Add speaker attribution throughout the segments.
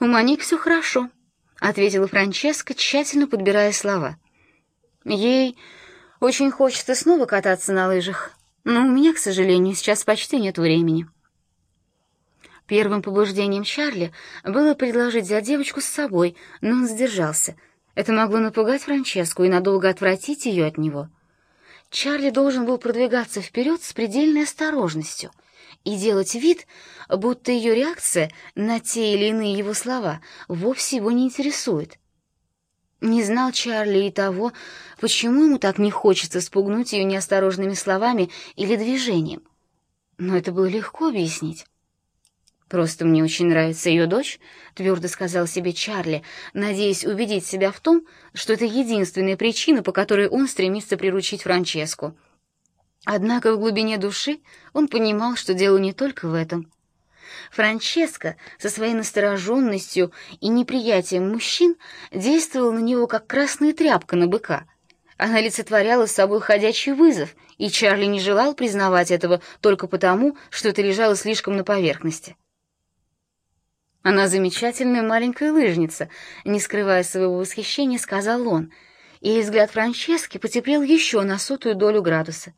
Speaker 1: «У Моник все хорошо», — ответила Франческа, тщательно подбирая слова. «Ей очень хочется снова кататься на лыжах, но у меня, к сожалению, сейчас почти нет времени». Первым побуждением Чарли было предложить взять девочку с собой, но он сдержался. Это могло напугать Франческу и надолго отвратить ее от него. Чарли должен был продвигаться вперед с предельной осторожностью и делать вид, будто ее реакция на те или иные его слова вовсе его не интересует. Не знал Чарли и того, почему ему так не хочется спугнуть ее неосторожными словами или движением. Но это было легко объяснить. «Просто мне очень нравится ее дочь», — твердо сказал себе Чарли, надеясь убедить себя в том, что это единственная причина, по которой он стремится приручить Франческу. Однако в глубине души он понимал, что дело не только в этом. Франческа со своей настороженностью и неприятием мужчин действовала на него, как красная тряпка на быка. Она олицетворяла собой ходячий вызов, и Чарли не желал признавать этого только потому, что это лежало слишком на поверхности. Она замечательная маленькая лыжница, не скрывая своего восхищения, сказал он, и взгляд Франчески потеплел еще на сотую долю градуса.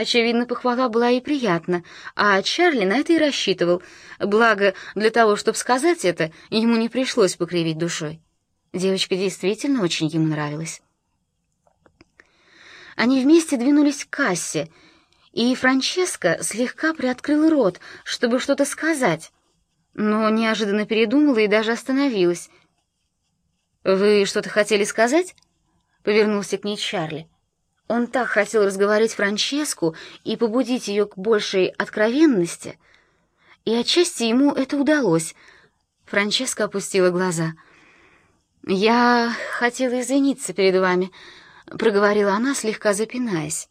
Speaker 1: Очевидно, похвала была ей приятна, а Чарли на это и рассчитывал, благо для того, чтобы сказать это, ему не пришлось покривить душой. Девочка действительно очень ему нравилась. Они вместе двинулись к кассе, и Франческа слегка приоткрыла рот, чтобы что-то сказать, но неожиданно передумала и даже остановилась. «Вы что-то хотели сказать?» — повернулся к ней Чарли. Он так хотел разговорить Франческу и побудить ее к большей откровенности, и отчасти ему это удалось. Франческа опустила глаза. «Я хотела извиниться перед вами», — проговорила она, слегка запинаясь.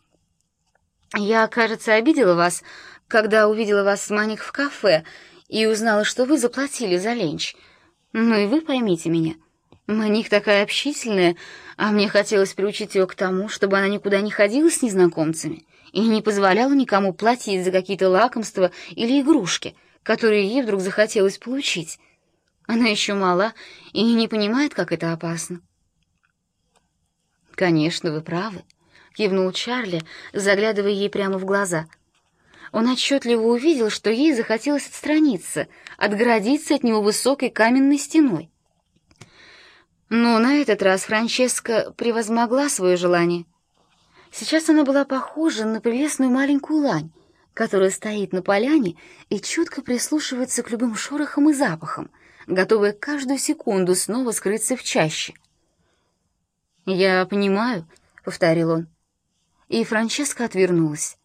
Speaker 1: «Я, кажется, обидела вас, когда увидела вас с Маник в кафе», и узнала, что вы заплатили за ленч. Ну и вы поймите меня. Маник такая общительная, а мне хотелось приучить ее к тому, чтобы она никуда не ходила с незнакомцами и не позволяла никому платить за какие-то лакомства или игрушки, которые ей вдруг захотелось получить. Она еще мала и не понимает, как это опасно. «Конечно, вы правы», — кивнул Чарли, заглядывая ей прямо в глаза — он отчетливо увидел, что ей захотелось отстраниться, отгородиться от него высокой каменной стеной. Но на этот раз Франческа превозмогла свое желание. Сейчас она была похожа на прелестную маленькую лань, которая стоит на поляне и чутко прислушивается к любым шорохам и запахам, готовая каждую секунду снова скрыться в чаще. «Я понимаю», — повторил он. И Франческа отвернулась.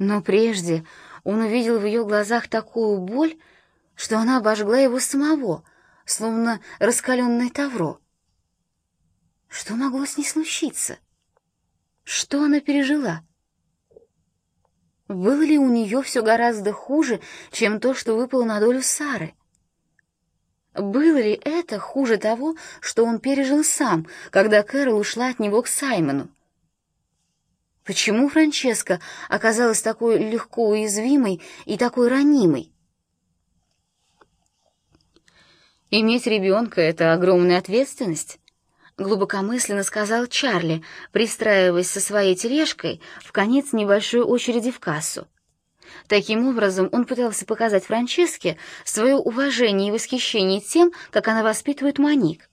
Speaker 1: Но прежде он увидел в ее глазах такую боль, что она обожгла его самого, словно раскаленное тавро. Что могло с ней случиться? Что она пережила? Было ли у нее все гораздо хуже, чем то, что выпало на долю Сары? Было ли это хуже того, что он пережил сам, когда Кэрол ушла от него к Саймону? Почему Франческа оказалась такой легко уязвимой и такой ранимой? «Иметь ребенка — это огромная ответственность», — глубокомысленно сказал Чарли, пристраиваясь со своей тележкой в конец небольшой очереди в кассу. Таким образом, он пытался показать Франческе свое уважение и восхищение тем, как она воспитывает Моник.